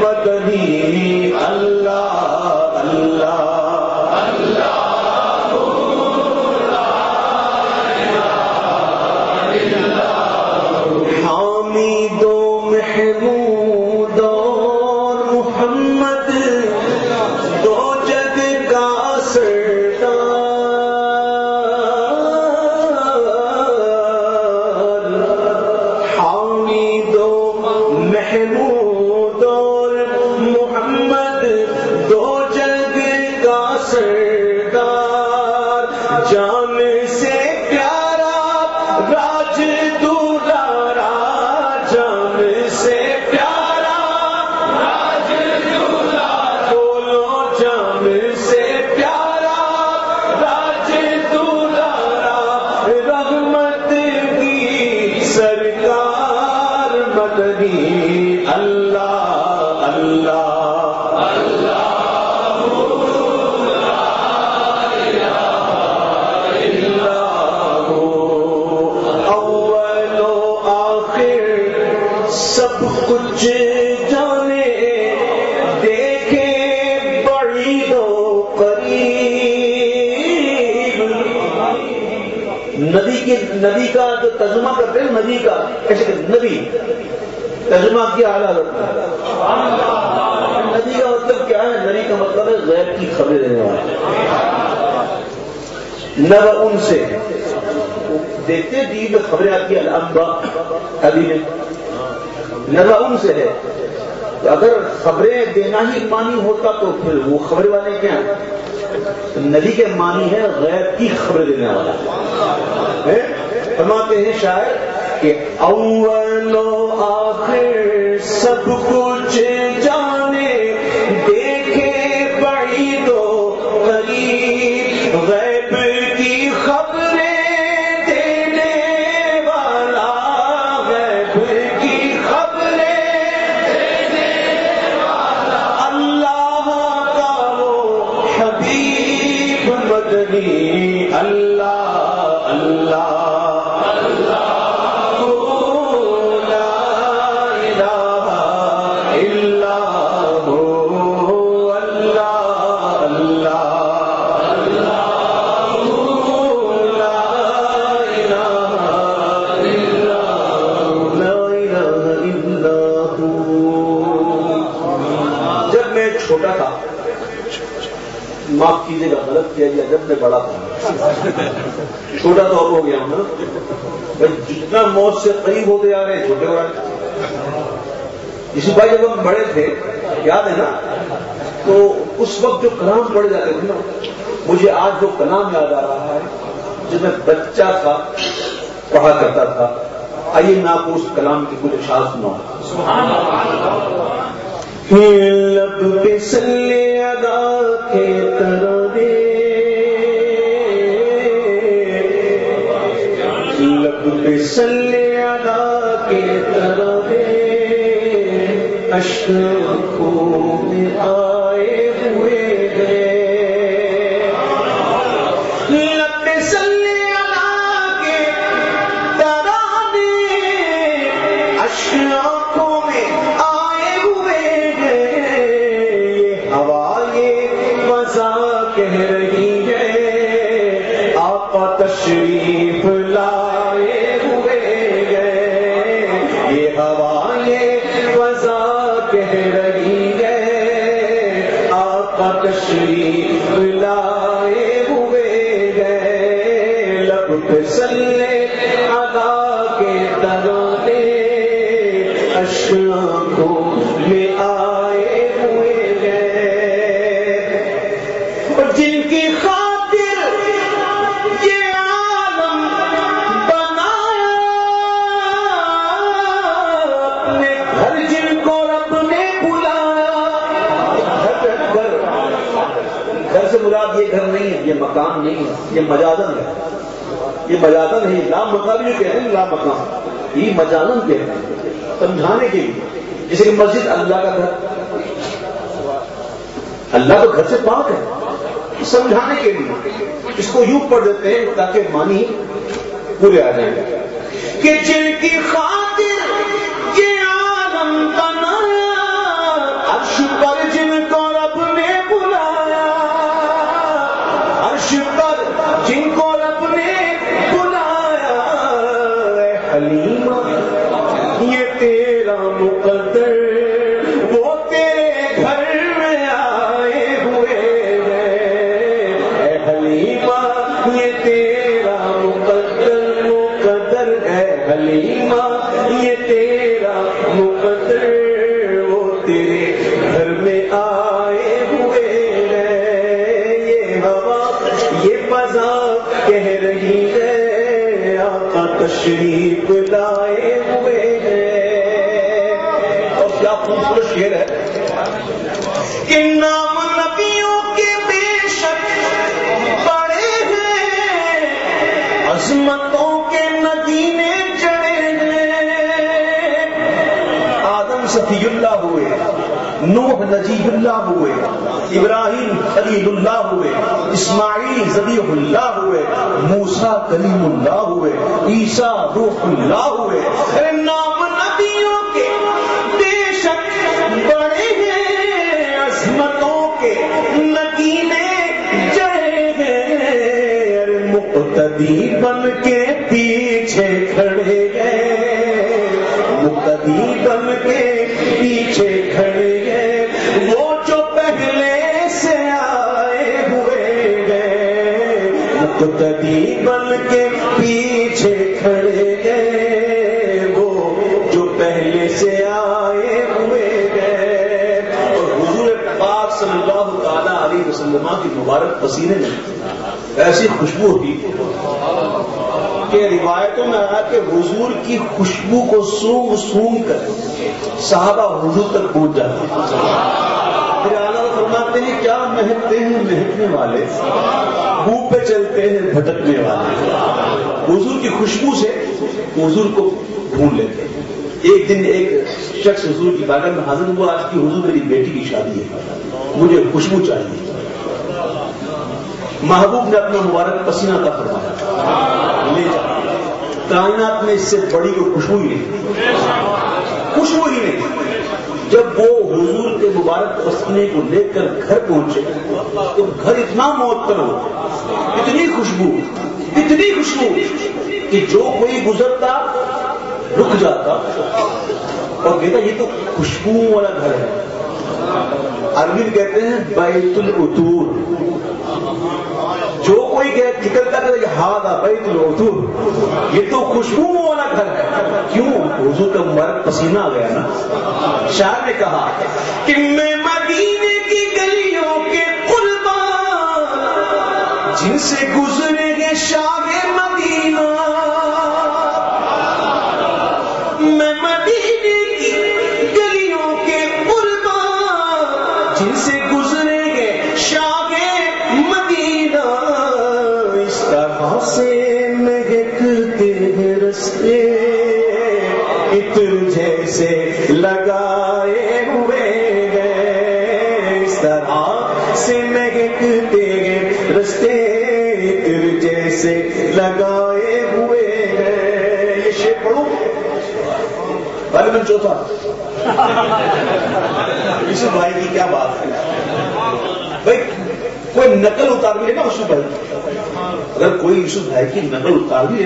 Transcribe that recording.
مدنی اللہ اللہ حامی دو محمود اور محمد سے کچھ جانے، دیکھے بڑی دو قریب ندی کی ندی کا جو ترجمہ کرتے ہیں ندی کا، کیسے ندی ترجمہ کیا اعلیٰ ندی کا مطلب کیا ہے؟ ندی کا مطلب ہے غیر کی خبریں دینے والا نب ان سے۔ دیکھتے ٹی وی میں خبریں آتی ہیں الانبا ابھی میں۔ نبا ان سے ہے تو اگر خبریں دینا ہی مانی ہوتا تو پھر وہ خبر والے کیا نبی کے مانی ہے غیر کی خبر دینے والا۔ فرماتے ہیں شاعر کہ اول و آخر سب کچھ جانے، دیکھے بڑی دو قریب، غیب ہو جب میں چھوٹا تھا معاف کیجیے گا، غلط کیا گیا جب میں بڑا تھا۔ چھوٹا تو اب ہو گیا ہوں نا جتنا موت سے قریب ہوتے جا رہے ہیں، چھوٹے ہو رہے اسی بھائی، جب ہم بڑے تھے، یاد ہے نا؟ تو اس وقت جو کلام پڑے جاتے تھے نا، مجھے آج جو کلام یاد آ رہا ہے جب میں بچہ تھا، پڑھا کرتا تھا، آئیے میں آپ کو اس کلام کی کچھ اشار سناؤں۔ لب پہ سلے ادا کے ترانے لب پہ سلے ادا کے ترانے اشرفوں میں آئے ہوئے ہیں۔ سلے ادا کے ترانے میں تشریف لائے ہوئے گئے لب پہ ادا کے ترانے اشرفوں میں آئے ہوئے گئے جن کی خاطر یہ گھر نہیں ہے، یہ مکان نہیں ہے، یہ مجازن ہے۔ یہ مجازن ہے لا مکان جو کہتے ہیں لا مکان یہ مجازن کہتے ہیں، سمجھانے کے لیے۔ جیسے کہ مسجد اللہ کا گھر۔ اللہ تو گھر سے پاک ہے۔ سمجھانے کے لیے۔ اس کو یوں پڑھ دیتے ہیں تاکہ مانی پورے آ جائیں۔ کہ جن کی خاطر یہ عالم بنایا عرش یہ کیا خوبصورت شعر ہے۔ کہ نام نبیوں کے بے شک بڑے ہیں۔ عظمتوں کے ندینے چڑھے ہیں۔ آدم صفی اللہ ہوئے نوح نجیب اللہ ہوئے ابراہیم خلیل اللہ ہوئے اسماعیل ذبیح اللہ ہوئے موسا کلیم اللہ ہوئے عیسیٰ روح اللہ ہوئے نگینے مقتدی بن کے پیچھے کھڑے گئے مقتدی بن کے پیچھے کھڑے گئے وہ جو پہلے سے آئے ہوئے گئے مقتدی بن کے پیچھے کھڑے گئے وہ جو پہلے سے آئے علیہ کی مبارک پسینے میں ایسی خوشبو ہوتی کہ روایتوں میں آیا کہ حضور کی خوشبو کو سونگ سونگ کر صحابہ حضور تک پہنچ جاتے پھر اعلیٰ فرماتے ہیں، کیا مہکتے ہیں مہکنے والے؟ منہ پہ چلتے ہیں بھٹکنے والے۔ حضور کی خوشبو سے حضور کو ڈھونڈ لیتے ہیں۔ ایک دن ایک شخص حضور کی بارگاہ میں حاضر ہوا، آج کی حضور میری بیٹی کی شادی ہے۔ مجھے خوشبو چاہیے۔ محبوب نے اپنا مبارک پسینہ کا فرمایا۔ لے جا۔ کائنات میں اس سے بڑی کوئی خوشبو ہی نہیں۔ خوشبو ہی نہیں۔ جب وہ حضور کے مبارک پسینے کو لے کر گھر پہنچے، تو گھر اتنا معطر ہو اتنی خوشبو اتنی خوشبو کہ جو کوئی گزرتا، رک جاتا۔ اور کہتا یہ تو خوشبو والا گھر ہے۔ عربی کہتے ہیں بیت العطور جو کوئی نکلتا کہ ہاتھ آ بیت العطور یہ تو خوشبو والا گھر ہے۔ کیوں؟ حضور کا مرد پسینہ آ گیا نا۔ شاہ نے کہا کہ میں مدینے کی گلیوں کے قربان جن سے گزرے گے شاہ لگائے ہوئے گئے اس طرح سے مہکتے ہیں رستے عطر جیسے لگائے ہوئے گئے یہ شیپ پڑھو۔ بھائی من چوتھا یوسف بھائی کی کیا بات ہے؟ بھائی، کوئی نقل اتار بھی ہے نا یوسف بھائی؟ اگر کوئی یوسف بھائی کی نقل اتار بھی ہے